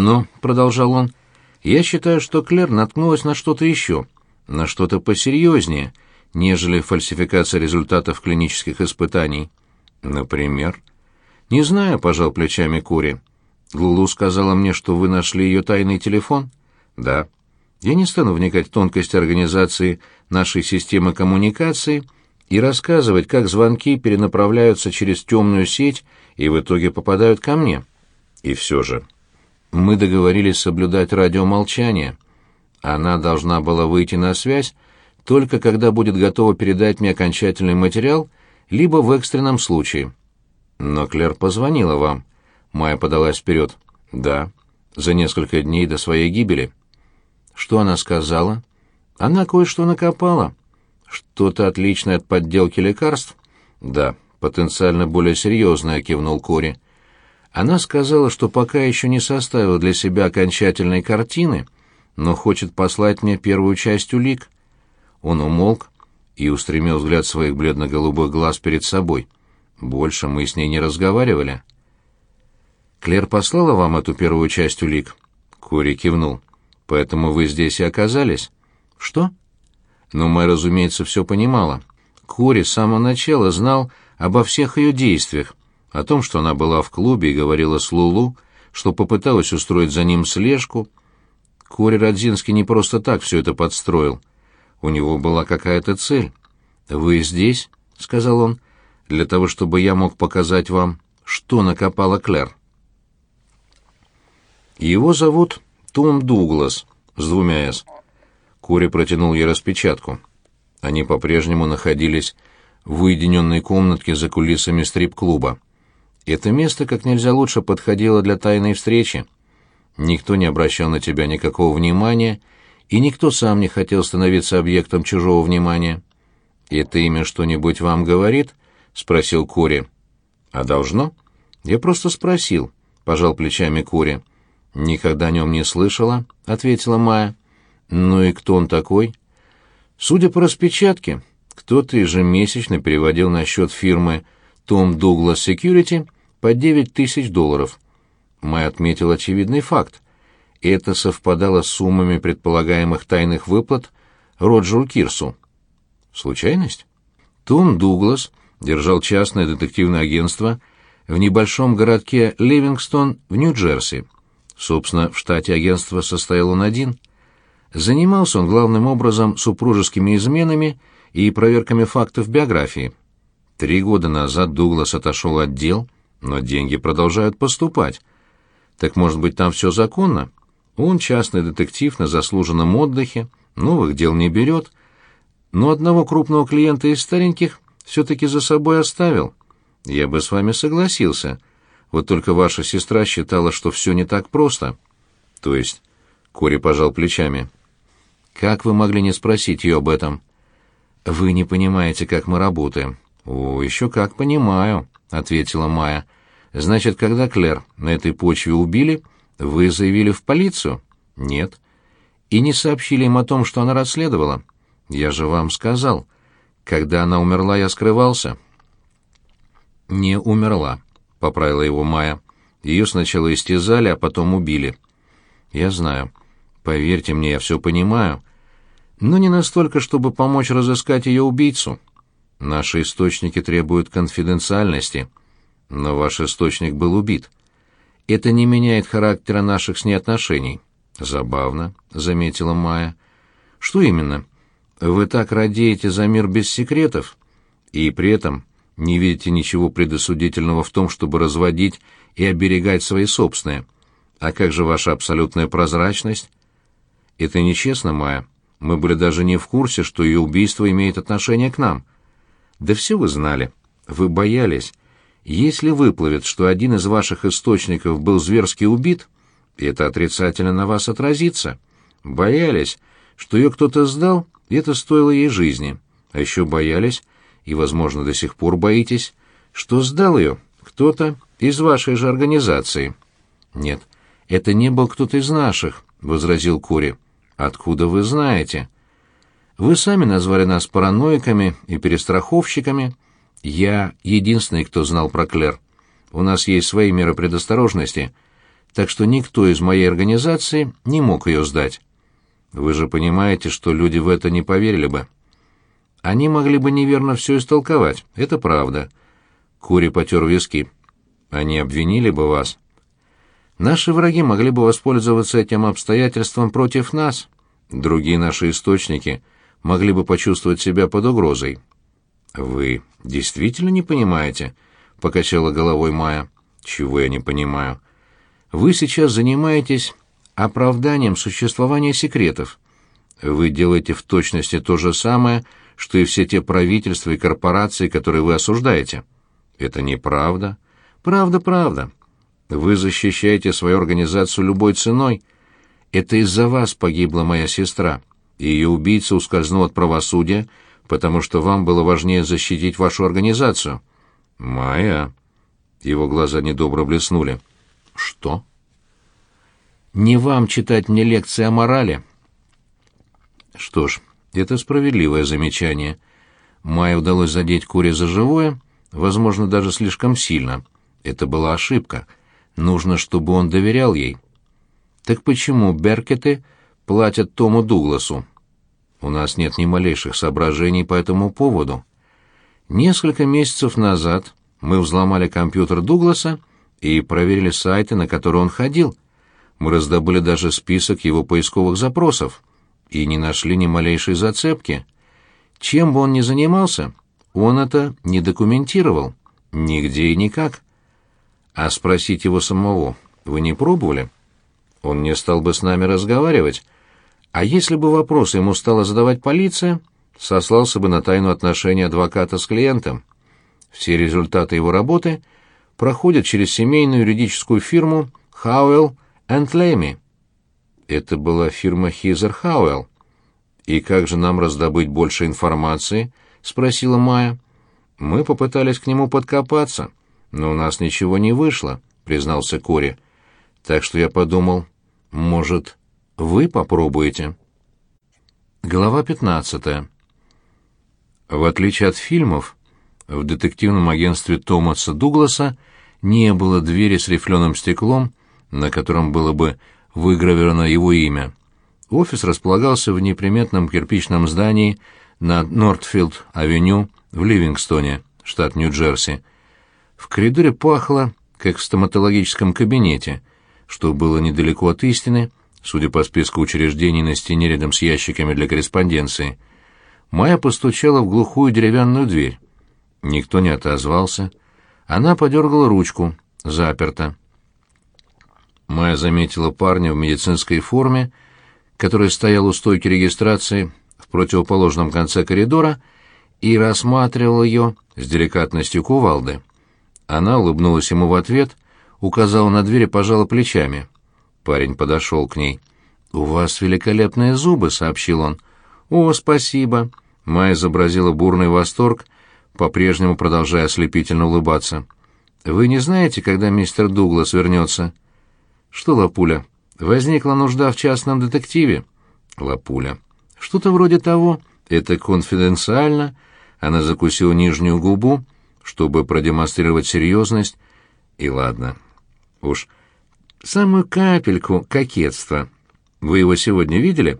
Но, — продолжал он, — я считаю, что Клер наткнулась на что-то еще, на что-то посерьезнее, нежели фальсификация результатов клинических испытаний. Например? Не знаю, — пожал плечами Кури. Лулу сказала мне, что вы нашли ее тайный телефон? Да. Я не стану вникать в тонкости организации нашей системы коммуникации и рассказывать, как звонки перенаправляются через темную сеть и в итоге попадают ко мне. И все же. Мы договорились соблюдать радиомолчание. Она должна была выйти на связь только когда будет готова передать мне окончательный материал, либо в экстренном случае. Но Клэр позвонила вам. Майя подалась вперед. Да, за несколько дней до своей гибели. Что она сказала? Она кое-что накопала. Что-то отличное от подделки лекарств? Да, потенциально более серьезное, кивнул Кори. Она сказала, что пока еще не составила для себя окончательной картины, но хочет послать мне первую часть улик. Он умолк и устремил взгляд своих бледно-голубых глаз перед собой. Больше мы с ней не разговаривали. Клер послала вам эту первую часть улик? Кори кивнул. Поэтому вы здесь и оказались? Что? Но Мэй, разумеется, все понимала. Кори с самого начала знал обо всех ее действиях, о том, что она была в клубе и говорила с Лулу, что попыталась устроить за ним слежку. Кори Родзинский не просто так все это подстроил. У него была какая-то цель. «Вы здесь?» — сказал он, — «для того, чтобы я мог показать вам, что накопала Клэр». Его зовут том Дуглас с двумя «С». Кори протянул ей распечатку. Они по-прежнему находились в уединенной комнатке за кулисами стрип-клуба. Это место как нельзя лучше подходило для тайной встречи. Никто не обращал на тебя никакого внимания, и никто сам не хотел становиться объектом чужого внимания. «Это имя что-нибудь вам говорит?» — спросил Кори. «А должно?» «Я просто спросил», — пожал плечами Кори. «Никогда о нем не слышала», — ответила Майя. «Ну и кто он такой?» «Судя по распечатке, кто-то ежемесячно переводил на счет фирмы Том Дуглас Security по 9 тысяч долларов». Майя отметил очевидный факт. Это совпадало с суммами предполагаемых тайных выплат Роджеру Кирсу. Случайность? Том Дуглас держал частное детективное агентство в небольшом городке Ливингстон в Нью-Джерси. Собственно, в штате агентства состоял он один. Занимался он главным образом супружескими изменами и проверками фактов биографии. Три года назад Дуглас отошел от дел, но деньги продолжают поступать. Так, может быть, там все законно? Он частный детектив на заслуженном отдыхе, новых дел не берет, но одного крупного клиента из стареньких все-таки за собой оставил. Я бы с вами согласился — вот только ваша сестра считала, что все не так просто. То есть, Кори пожал плечами. Как вы могли не спросить ее об этом? Вы не понимаете, как мы работаем. О, еще как понимаю, ответила Майя. Значит, когда Клэр на этой почве убили, вы заявили в полицию? Нет. И не сообщили им о том, что она расследовала? Я же вам сказал. Когда она умерла, я скрывался. Не умерла. — поправила его Майя. «Ее сначала истязали, а потом убили». «Я знаю. Поверьте мне, я все понимаю. Но не настолько, чтобы помочь разыскать ее убийцу. Наши источники требуют конфиденциальности. Но ваш источник был убит. Это не меняет характера наших с ней отношений». «Забавно», — заметила Майя. «Что именно? Вы так радеете за мир без секретов, и при этом не видите ничего предосудительного в том, чтобы разводить и оберегать свои собственные. А как же ваша абсолютная прозрачность? Это нечестно, Майя. Мы были даже не в курсе, что ее убийство имеет отношение к нам. Да все вы знали. Вы боялись. Если выплывет, что один из ваших источников был зверски убит, это отрицательно на вас отразится. Боялись, что ее кто-то сдал, и это стоило ей жизни. А еще боялись, и, возможно, до сих пор боитесь, что сдал ее кто-то из вашей же организации. Нет, это не был кто-то из наших, возразил Кури. Откуда вы знаете? Вы сами назвали нас параноиками и перестраховщиками. Я единственный, кто знал про Клэр. У нас есть свои меры предосторожности. так что никто из моей организации не мог ее сдать. Вы же понимаете, что люди в это не поверили бы. Они могли бы неверно все истолковать, это правда. Кури потер виски. Они обвинили бы вас. Наши враги могли бы воспользоваться этим обстоятельством против нас. Другие наши источники могли бы почувствовать себя под угрозой. Вы действительно не понимаете? покачала головой Майя. Чего я не понимаю? Вы сейчас занимаетесь оправданием существования секретов. Вы делаете в точности то же самое, что и все те правительства и корпорации, которые вы осуждаете. Это неправда. Правда, правда. Вы защищаете свою организацию любой ценой. Это из-за вас погибла моя сестра, и ее убийца ускользнул от правосудия, потому что вам было важнее защитить вашу организацию. Майя. Его глаза недобро блеснули. Что? Не вам читать мне лекции о морали. Что ж, это справедливое замечание. Майе удалось задеть Куре за живое, возможно, даже слишком сильно. Это была ошибка. Нужно, чтобы он доверял ей. Так почему Беркеты платят Тому Дугласу? У нас нет ни малейших соображений по этому поводу. Несколько месяцев назад мы взломали компьютер Дугласа и проверили сайты, на которые он ходил. Мы раздобыли даже список его поисковых запросов и не нашли ни малейшей зацепки. Чем бы он ни занимался, он это не документировал. Нигде и никак. А спросить его самого вы не пробовали? Он не стал бы с нами разговаривать. А если бы вопросы ему стала задавать полиция, сослался бы на тайну отношения адвоката с клиентом. Все результаты его работы проходят через семейную юридическую фирму Хауэлл энд Лэми. Это была фирма Хизер Хауэлл. И как же нам раздобыть больше информации? спросила Майя. Мы попытались к нему подкопаться, но у нас ничего не вышло, признался Кори. Так что я подумал, может, вы попробуете. Глава 15. В отличие от фильмов, в детективном агентстве Томаса Дугласа не было двери с рифленым стеклом, на котором было бы выгравировано его имя. Офис располагался в неприметном кирпичном здании на Нортфилд-авеню в Ливингстоне, штат Нью-Джерси. В коридоре пахло, как в стоматологическом кабинете, что было недалеко от истины, судя по списку учреждений на стене рядом с ящиками для корреспонденции. Майя постучала в глухую деревянную дверь. Никто не отозвался. Она подергала ручку. Заперто. Майя заметила парня в медицинской форме, который стоял у стойки регистрации в противоположном конце коридора и рассматривал ее с деликатностью кувалды. Она улыбнулась ему в ответ, указала на дверь и пожала плечами. Парень подошел к ней. «У вас великолепные зубы», — сообщил он. «О, спасибо!» Майя изобразила бурный восторг — по-прежнему продолжая ослепительно улыбаться. «Вы не знаете, когда мистер Дуглас вернется?» «Что, Лапуля, возникла нужда в частном детективе?» «Лапуля. Что-то вроде того. Это конфиденциально». Она закусила нижнюю губу, чтобы продемонстрировать серьезность. И ладно. Уж самую капельку кокетства. Вы его сегодня видели?»